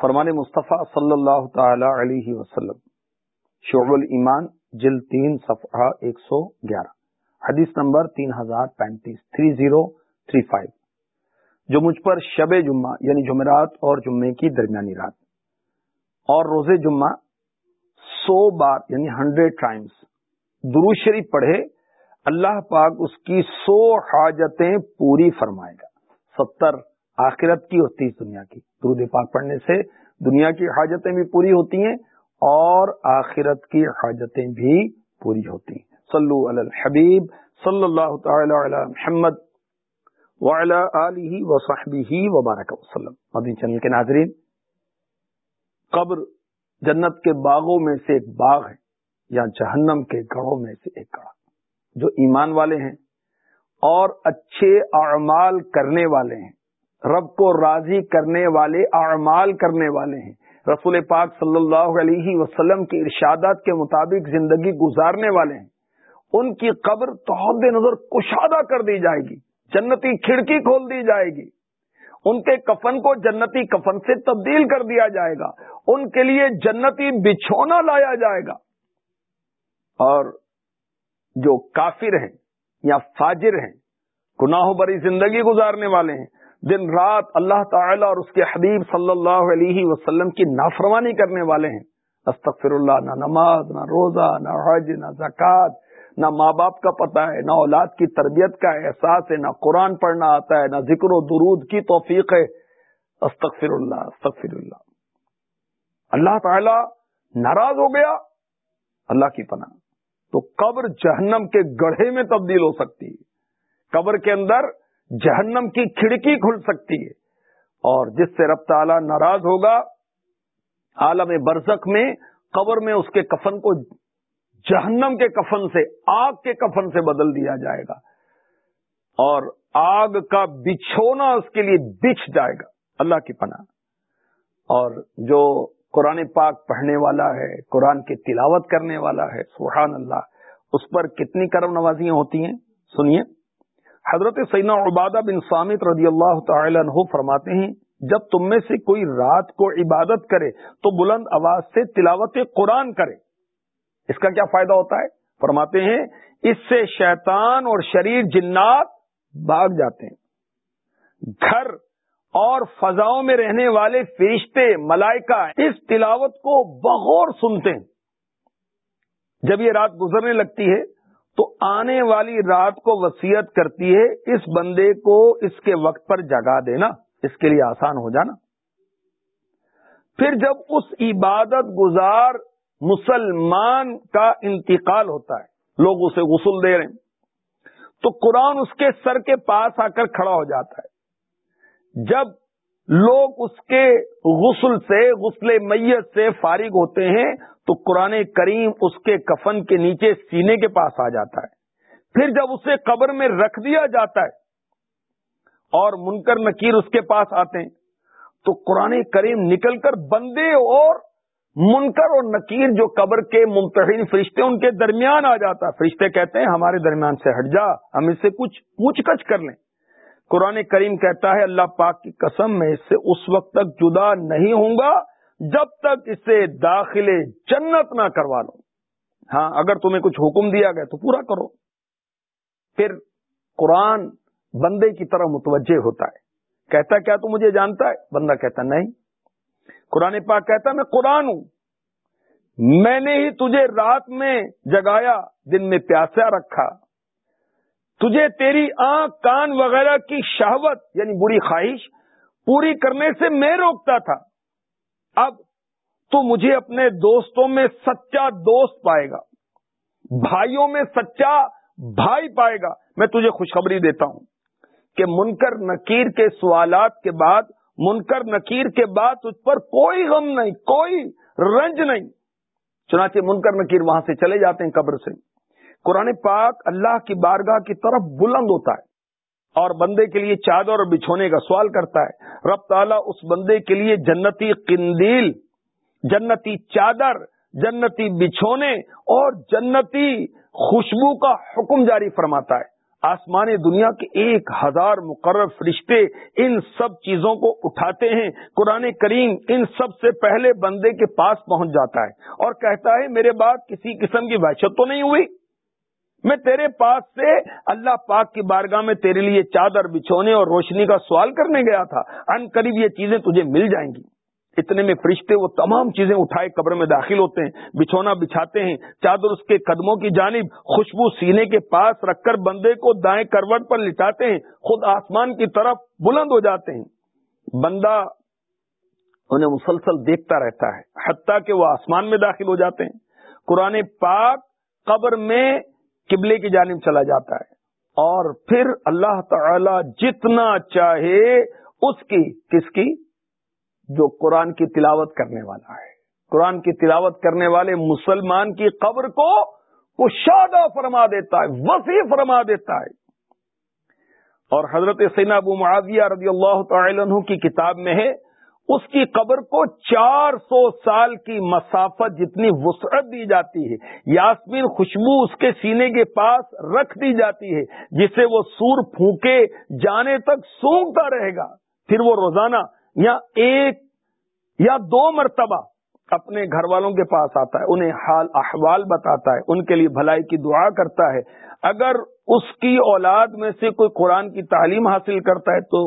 فرمان مصطفیٰ صلی اللہ تعالی علیہ وسلم، شعب الایمان جل تین، صفحہ ایک سو گیارہ، حدیث نمبر تین ہزار پینتیس، تھری زیرو تھری فائیو۔ جو مجھ پر شب جمعہ یعنی جمعرات اور جمعے کی درمیانی رات، اور روز جمعہ سو بار یعنی ہنڈریڈ ٹائمس درو شریف پڑھے، اللہ پاک اس کی سو حاجتیں پوری فرمائے گا۔ ستر آخرت کی ہوتی ہے دنیا کی۔ درود پاک پڑھنے سے دنیا کی حاجتیں بھی پوری ہوتی ہیں اور آخرت کی حاجتیں بھی پوری ہوتی ہیں۔ صلو علی الحبیب صلی اللہ تعالی علی محمد وبارک وسلم۔ مدین چینل کے ناظرین، قبر جنت کے باغوں میں سے ایک باغ ہے یا جہنم کے گڑھوں میں سے ایک گڑھ جو ایمان والے ہیں اور اچھے اعمال کرنے والے ہیں۔ رب کو راضی کرنے والے، اعمال کرنے والے ہیں۔ رسول پاک صلی اللہ علیہ وسلم کی ارشادات کے مطابق زندگی گزارنے والے ہیں۔ ان کی قبر تحد نظر کشادہ کر دی جائے گی، جنتی کھڑکی کھول دی جائے گی۔ ان کے کفن کو جنتی کفن سے تبدیل کر دیا جائے گا۔ ان کے لیے جنتی بچھونا لایا جائے گا۔ اور جو کافر ہیں یا فاجر ہیں، گناہوں بری زندگی گزارنے والے ہیں۔ دن رات اللہ تعالی اور اس کے حبیب صلی اللہ علیہ وسلم کی نافرمانی کرنے والے ہیں۔ استغفر اللہ نہ نماز، نہ روزہ، نہ حج، نہ زکوٰۃ نہ ماں باپ کا پتہ ہے، نہ اولاد کی تربیت کا احساس ہے، نہ قرآن پڑھنا آتا ہے، نہ ذکر و درود کی توفیق ہے۔ استغفر اللہ استغفر اللہ اللہ تعالی ناراض ہو گیا، اللہ کی پناہ۔ تو قبر جہنم کے گڑھے میں تبدیل ہو سکتی ہے۔ قبر کے اندر جہنم کی کھڑکی کھل سکتی ہے اور جس سے رب تعالی ناراض ہوگا، عالم برزخ میں، قبر میں اس کے کفن کو جہنم کے کفن سے، آگ کے کفن سے بدل دیا جائے گا اور آگ کا بچھونا اس کے لیے بچھ جائے گا، اللہ کی پناہ۔ اور جو قرآن پاک پڑھنے والا ہے، قرآن کی تلاوت کرنے والا ہے، سبحان اللہ، اس پر کتنی کرم نوازیاں ہوتی ہیں؟ سنیے۔ حضرت سینا عبادہ بن سامت رضی اللہ تعالی عنہ فرماتے ہیں، جب تم میں سے کوئی رات کو عبادت کرے تو بلند آواز سے تلاوت قرآن کرے۔ اس کا کیا فائدہ ہوتا ہے؟ فرماتے ہیں، اس سے شیطان اور شریر جنات بھاگ جاتے ہیں۔ گھر اور فضاؤں میں رہنے والے فرشتے، ملائکہ اس تلاوت کو بغور سنتے ہیں۔ جب یہ رات گزرنے لگتی ہے تو آنے والی رات کو وسیعت کرتی ہے، اس بندے کو اس کے وقت پر جگا دینا، اس کے لیے آسان ہو جانا۔ پھر جب اس عبادت گزار مسلمان کا انتقال ہوتا ہے، لوگ اسے غسل دے رہے ہیں، تو قرآن اس کے سر کے پاس آ کر کھڑا ہو جاتا ہے۔ جب لوگ اس کے غسل سے، غسل میت سے فارغ ہوتے ہیں تو قرآن کریم اس کے کفن کے نیچے سینے کے پاس آ جاتا ہے۔ پھر جب اسے قبر میں رکھ دیا جاتا ہے اور منکر نکیر اس کے پاس آتے ہیں، تو قرآن کریم نکل کر بندے اور منکر اور نکیر جو قبر کے ممتحن فرشتے ان کے درمیان آ جاتا ہے۔ فرشتے کہتے ہیں، ہمارے درمیان سے ہٹ جا، ہم اس سے کچھ پوچھ کچھ کر لیں۔ قرآن کریم کہتا ہے اللہ پاک کی قسم میں اس سے اس وقت تک جدا نہیں ہوں گا، جب تک اسے داخل جنت نہ کروا لو ہاں اگر تمہیں کچھ حکم دیا گیا تو پورا کرو۔ پھر قرآن بندے کی طرح متوجہ ہوتا ہے۔ کہتا کیا تو مجھے جانتا ہے؟ بندہ کہتا نہیں۔ قرآن پاک کہتا میں قرآن ہوں۔ میں نے ہی تجھے رات میں جگایا، دن میں پیاسا رکھا۔ تجھے تیری آنکھ کان وغیرہ کی شہوت یعنی بری خواہش، پوری کرنے سے میں روکتا تھا۔ اب تو مجھے اپنے دوستوں میں سچا دوست پائے گا۔ بھائیوں میں سچا بھائی پائے گا۔ میں تجھے خوشخبری دیتا ہوں کہ منکر نکیر کے سوالات کے بعد، منکر نکیر کے بعد تجھ پر کوئی غم نہیں، کوئی رنج نہیں۔ چنانچہ منکر نکیر وہاں سے چلے جاتے ہیں قبر سے۔ قرآن پاک اللہ کی بارگاہ کی طرف بلند ہوتا ہے اور بندے کے لیے چادر اور بچھونے کا سوال کرتا ہے۔ رب تعالیٰ اس بندے کے لیے جنتی قندیل، جنتی چادر، جنتی بچھونے اور جنتی خوشبو کا حکم جاری فرماتا ہے۔ آسمان دنیا کے ایک ہزار مقرر فرشتے ان سب چیزوں کو اٹھاتے ہیں۔ قرآن کریم ان سب سے پہلے بندے کے پاس پہنچ جاتا ہے اور کہتا ہے، میرے بعد کسی قسم کی وحشت تو نہیں ہوئی؟ میں تیرے پاس سے اللہ پاک کی بارگاہ میں تیرے لیے چادر بچھونے اور روشنی کا سوال کرنے گیا تھا۔ ان قریب یہ چیزیں تجھے مل جائیں گی۔ اتنے میں فرشتے وہ تمام چیزیں اٹھائے قبر میں داخل ہوتے ہیں، بچھونا بچھاتے ہیں۔ چادر اس کے قدموں کی جانب خوشبو سینے کے پاس رکھ کر بندے کو دائیں کروٹ پر لٹاتے ہیں، خود آسمان کی طرف بلند ہو جاتے ہیں۔ بندہ انہیں مسلسل دیکھتا رہتا ہے، حتیٰ کہ وہ آسمان میں داخل ہو جاتے ہیں۔ قرآن پاک قبر میں قبلے کی جانب چلا جاتا ہے۔ اور پھر اللہ تعالی جتنا چاہے اس کی کس کی؟ جو قرآن کی تلاوت کرنے والا ہے۔ قرآن کی تلاوت کرنے والے مسلمان کی قبر کو وہ شادہ فرما دیتا ہے، وسیع فرما دیتا ہے۔ اور حضرت سین ابو معاویہ رضی اللہ تعالی عنہ کی کتاب میں ہے اس کی قبر کو چار سو سال کی مسافت جتنی وسعت دی جاتی ہے، یاسمین خوشبو اس کے سینے کے پاس رکھ دی جاتی ہے جسے وہ سور پھونکے جانے تک سونگتا رہے گا۔ پھر وہ روزانہ یا ایک یا دو مرتبہ اپنے گھر والوں کے پاس آتا ہے، انہیں حال احوال بتاتا ہے، ان کے لیے بھلائی کی دعا کرتا ہے۔ اگر اس کی اولاد میں سے کوئی قرآن کی تعلیم حاصل کرتا ہے تو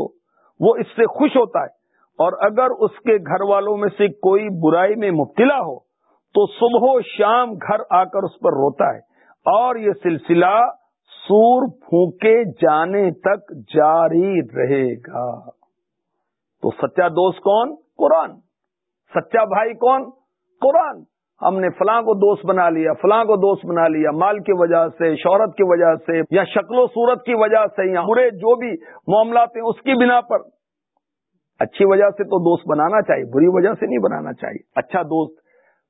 وہ اس سے خوش ہوتا ہے۔ اور اگر اس کے گھر والوں میں سے کوئی برائی میں مبتلا ہو، تو صبح و شام گھر آ کر اس پر روتا ہے۔ اور یہ سلسلہ سور پھونکے جانے تک جاری رہے گا۔ تو سچا دوست کون؟ قرآن۔ سچا بھائی کون؟ قرآن۔ ہم نے فلاں کو دوست بنا لیا، فلاں کو دوست بنا لیا، مال کی وجہ سے، شہرت کی وجہ سے، یا شکل و صورت کی وجہ سے، یا برے جو بھی معاملات ہیں، اس کی بنا پر۔ اچھی وجہ سے تو دوست بنانا چاہیے، بری وجہ سے نہیں بنانا چاہیے۔ اچھا دوست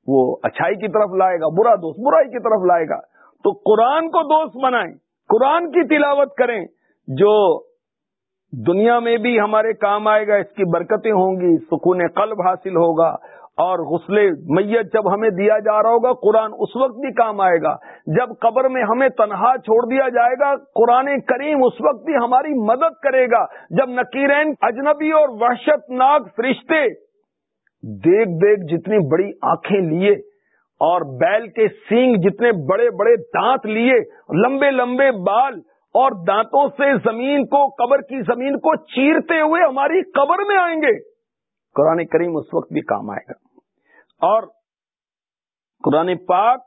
وہ اچھائی کی طرف لائے گا، برا دوست برائی کی طرف لائے گا۔ تو قرآن کو دوست بنائیں، قرآن کی تلاوت کریں۔ جو دنیا میں بھی ہمارے کام آئے گا، اس کی برکتیں ہوں گی، سکون قلب حاصل ہوگا۔ اور غسل میت جب ہمیں دیا جا رہا ہوگا، قرآن اس وقت بھی کام آئے گا۔ جب قبر میں ہمیں تنہا چھوڑ دیا جائے گا، قرآن کریم اس وقت بھی ہماری مدد کرے گا۔ جب نکیرین اجنبی اور وحشت ناک فرشتے دیکھ دیکھ جتنی بڑی آنکھیں لیے اور بیل کے سینگ جتنے بڑے بڑے دانت لیے، لمبے لمبے بال اور دانتوں سے زمین کو، قبر کی زمین کو چیرتے ہوئے ہماری قبر میں آئیں گے۔ قرآن کریم اس وقت بھی کام آئے گا۔ اور قرآن پاک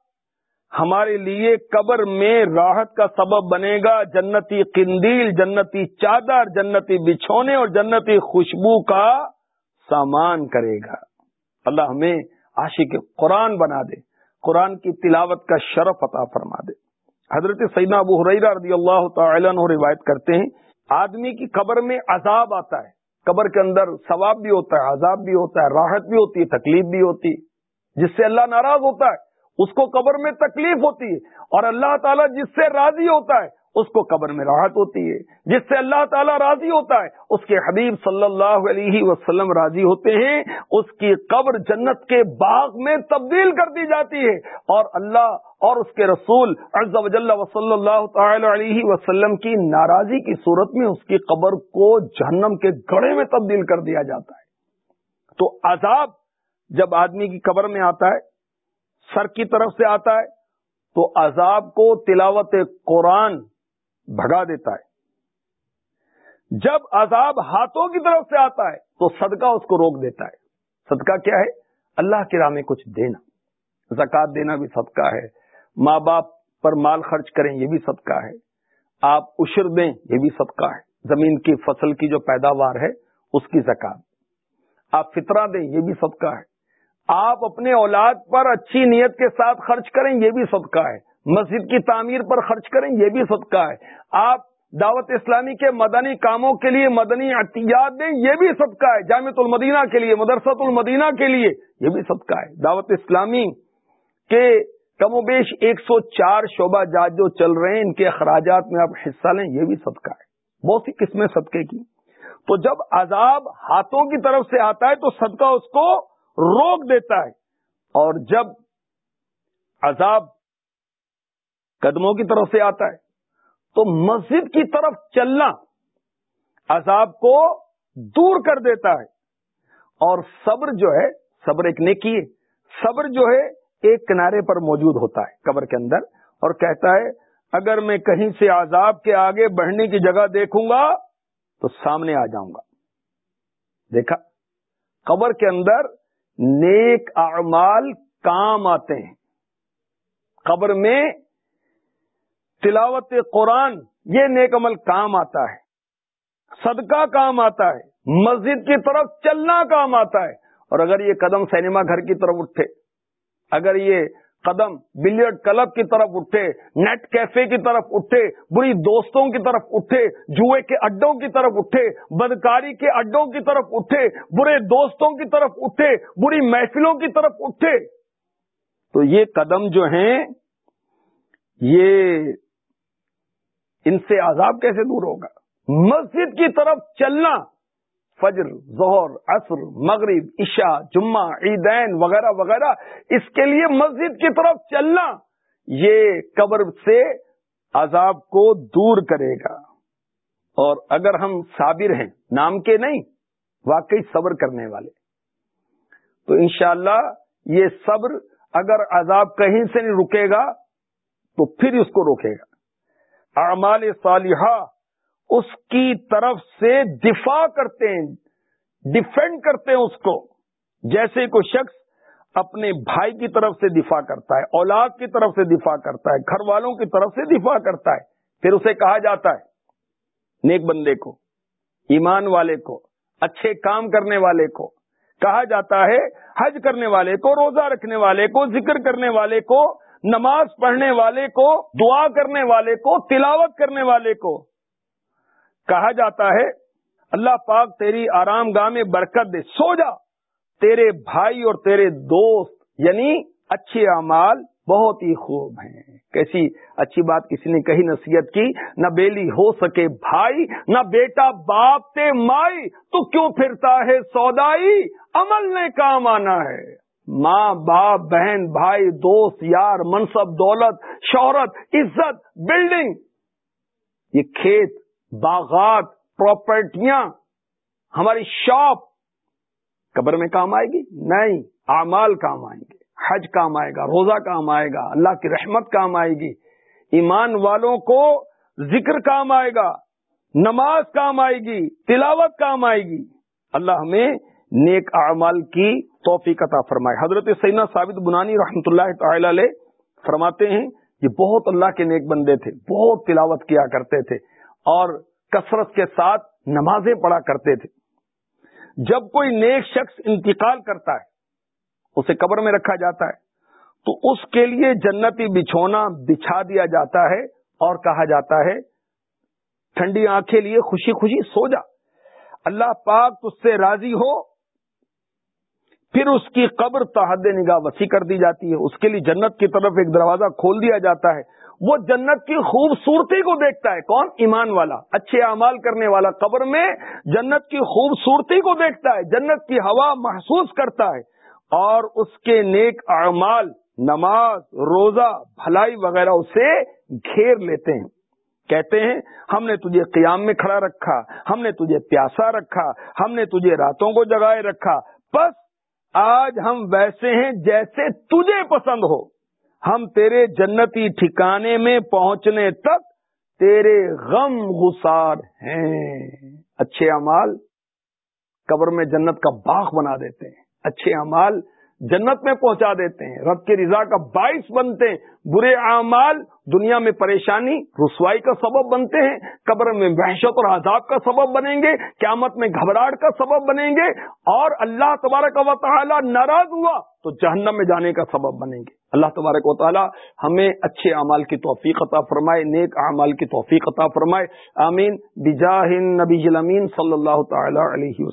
ہمارے لیے قبر میں راحت کا سبب بنے گا۔ جنتی قندیل، جنتی چادر، جنتی بچھونے اور جنتی خوشبو کا سامان کرے گا۔ اللہ ہمیں عاشق قرآن بنا دے، قرآن کی تلاوت کا شرف عطا فرما دے۔ حضرت سیدنا ابو حریرہ رضی اللہ تعالی عنہ روایت کرتے ہیں، آدمی کی قبر میں عذاب آتا ہے۔ قبر کے اندر ثواب بھی ہوتا ہے، عذاب بھی ہوتا ہے، راحت بھی ہوتی ہے، تکلیف بھی ہوتی ہے، جس سے اللہ ناراض ہوتا ہے، اس کو قبر میں تکلیف ہوتی ہے، اور اللہ تعالیٰ جس سے راضی ہوتا ہے، اس کو قبر میں راحت ہوتی ہے۔ جس سے اللہ تعالیٰ راضی ہوتا ہے، اس کے حبیب صلی اللہ علیہ وسلم راضی ہوتے ہیں، اس کی قبر جنت کے باغ میں تبدیل کر دی جاتی ہے، اور اللہ اور اس کے رسول عز و جل و صلی اللہ تعالی علیہ وسلم کی ناراضی کی صورت میں اس کی قبر کو جہنم کے گڑے میں تبدیل کر دیا جاتا ہے۔ تو عذاب جب آدمی کی قبر میں آتا ہے، سر کی طرف سے آتا ہے، تو عذاب کو تلاوت قرآن بھگا دیتا ہے۔ جب عذاب ہاتھوں کی طرف سے آتا ہے، تو صدقہ اس کو روک دیتا ہے۔ صدقہ کیا ہے؟ اللہ کی راہ میں کچھ دینا۔ زکات دینا بھی صدقہ ہے۔ ماں باپ پر مال خرچ کریں، یہ بھی صدقہ ہے۔ آپ اشر دیں، یہ بھی صدقہ ہے۔ زمین کی فصل کی جو پیداوار ہے، اس کی زکات۔ آپ فطرہ دیں، یہ بھی صدقہ ہے۔ آپ اپنے اولاد پر اچھی نیت کے ساتھ خرچ کریں، یہ بھی صدقہ ہے۔ مسجد کی تعمیر پر خرچ کریں، یہ بھی صدقہ ہے۔ آپ دعوت اسلامی کے مدنی کاموں کے لیے مدنی احتیاط دیں، یہ بھی صدقہ ہے۔ جامع المدینہ کے لیے، مدرسۃ المدینہ کے لیے، یہ بھی صدقہ ہے۔ دعوت اسلامی کہ کم و بیش ایک سو چار شعبہ جات جو چل رہے ہیں، ان کے اخراجات میں آپ حصہ لیں، یہ بھی صدقہ ہے۔ بہت سی قسمیں صدقے کی۔ تو جب عذاب ہاتھوں کی طرف سے آتا ہے، تو صدقہ اس کو روک دیتا ہے۔ اور جب عذاب قدموں کی طرف سے آتا ہے، تو مسجد کی طرف چلنا عذاب کو دور کر دیتا ہے۔ اور صبر جو ہے، صبر ایک نیکی ہے۔ صبر جو ہے ایک کنارے پر موجود ہوتا ہے قبر کے اندر اور کہتا ہے، اگر میں کہیں سے عذاب کے آگے بڑھنے کی جگہ دیکھوں گا تو سامنے آ جاؤں گا۔ دیکھا، قبر کے اندر نیک اعمال کام آتے ہیں۔ قبر میں تلاوت قرآن، یہ نیک عمل کام آتا ہے۔ صدقہ کام آتا ہے۔ مسجد کی طرف چلنا کام آتا ہے۔ اور اگر یہ قدم سینما گھر کی طرف اٹھے اگر یہ قدم بلیئرڈ کلب کی طرف اٹھے، نیٹ کیفے کی طرف اٹھے، بری دوستوں کی طرف اٹھے، جوئے کے اڈوں کی طرف اٹھے، بدکاری کے اڈوں کی طرف اٹھے، برے دوستوں کی طرف اٹھے، بری محفلوں کی طرف اٹھے، تو یہ قدم جو ہیں، یہ ان سے عذاب کیسے دور ہوگا؟ مسجد کی طرف چلنا فجر، ظہر، عصر، مغرب، عشاء، جمعہ، عیدین وغیرہ وغیرہ، اس کے لیے مسجد کی طرف چلنا یہ قبر سے عذاب کو دور کرے گا۔ اور اگر ہم صابر ہیں، نام کے نہیں، واقعی صبر کرنے والے۔ تو انشاءاللہ یہ صبر اگر عذاب کہیں سے نہیں رکے گا، تو پھر اس کو روکے گا۔ اعمال صالحہ اس کی طرف سے دفاع کرتے ہیں ڈیفینڈ کرتے ہیں اس کو۔ جیسے کوئی شخص اپنے بھائی کی طرف سے دفاع کرتا ہے، اولاد کی طرف سے دفاع کرتا ہے، گھر والوں کی طرف سے دفاع کرتا ہے، پھر اسے کہا جاتا ہے، نیک بندے کو، ایمان والے کو، اچھے کام کرنے والے کو۔ کہا جاتا ہے، حج کرنے والے کو، روزہ رکھنے والے کو، ذکر کرنے والے کو، نماز پڑھنے والے کو، دعا کرنے والے کو، تلاوت کرنے والے کو۔ کہا جاتا ہے، اللہ پاک تیری آرام گاہ میں برکت دے، سو جا۔ تیرے بھائی اور تیرے دوست یعنی اچھے اعمال بہت ہی خوب ہیں۔ کیسی اچھی بات کسی نے کہی، نصیحت کی، نہ بیلی ہو سکے بھائی، نہ بیٹا باپ تے مائی۔ تو کیوں پھرتا ہے سودائی؟ عمل نے کام آنا ہے۔ ماں، باپ، بہن، بھائی، دوست، یار، منصب، دولت، شہرت، عزت بلڈنگ یہ کھیت باغات پراپرٹیاں ہماری شاپ قبر میں کام آئے گی؟ نہیں، اعمال کام آئیں گے، حج کام آئے گا، روزہ کام آئے گا، اللہ کی رحمت کام آئے گی، ایمان والوں کو ذکر کام آئے گا، نماز کام آئے گی، تلاوت کام آئے گی۔ اللہ ہمیں نیک اعمال کی توفیق عطا فرمائے۔ حضرت سینا ثابت بنانی رحمت اللہ تعالی علیہ فرماتے ہیں، یہ بہت اللہ کے نیک بندے تھے، بہت تلاوت کیا کرتے تھے۔ اور کثرت کے ساتھ نمازیں پڑھا کرتے تھے۔ جب کوئی نیک شخص انتقال کرتا ہے، اسے قبر میں رکھا جاتا ہے، تو اس کے لیے جنتی بچھونا بچھا دیا جاتا ہے اور کہا جاتا ہے، ٹھنڈی آنکھیں لیے خوشی خوشی سو جا۔ اللہ پاک تج سے راضی ہو۔ پھر اس کی قبر تحد نگاہ وسیع کر دی جاتی ہے۔ اس کے لیے جنت کی طرف ایک دروازہ کھول دیا جاتا ہے۔ وہ جنت کی خوبصورتی کو دیکھتا ہے۔ کون؟ ایمان والا۔ اچھے اعمال کرنے والا۔ قبر میں جنت کی خوبصورتی کو دیکھتا ہے۔ جنت کی ہوا محسوس کرتا ہے۔ اور اس کے نیک اعمال، نماز، روزہ، بھلائی وغیرہ اسے گھیر لیتے ہیں۔ کہتے ہیں، ہم نے تجھے قیام میں کھڑا رکھا، ہم نے تجھے پیاسا رکھا، ہم نے تجھے راتوں کو جگائے رکھا۔ بس آج ہم ویسے ہیں جیسے تجھے پسند ہو۔ ہم تیرے جنتی ٹھکانے میں پہنچنے تک تیرے غم گسار ہیں۔ اچھے امال قبر میں جنت کا باغ بنا دیتے ہیں۔ اچھے امال جنت میں پہنچا دیتے ہیں۔ رب کی رضا کا باعث بنتے ہیں۔ برے اعمال دنیا میں پریشانی، رسوائی کا سبب بنتے ہیں۔ قبر میں وحشت اور عذاب کا سبب بنیں گے۔ قیامت میں گھبراہٹ کا سبب بنیں گے۔ اور اللہ تبارک و تعالی ناراض ہوا تو جہنم میں جانے کا سبب بنیں گے۔ اللہ تبارک و تعالی ہمیں اچھے اعمال کی توفیق عطا فرمائے، نیک اعمال کی توفیق عطا فرمائے۔ آمین۔ بجاہ نبی صلی اللہ تعالی علیہ وسلم۔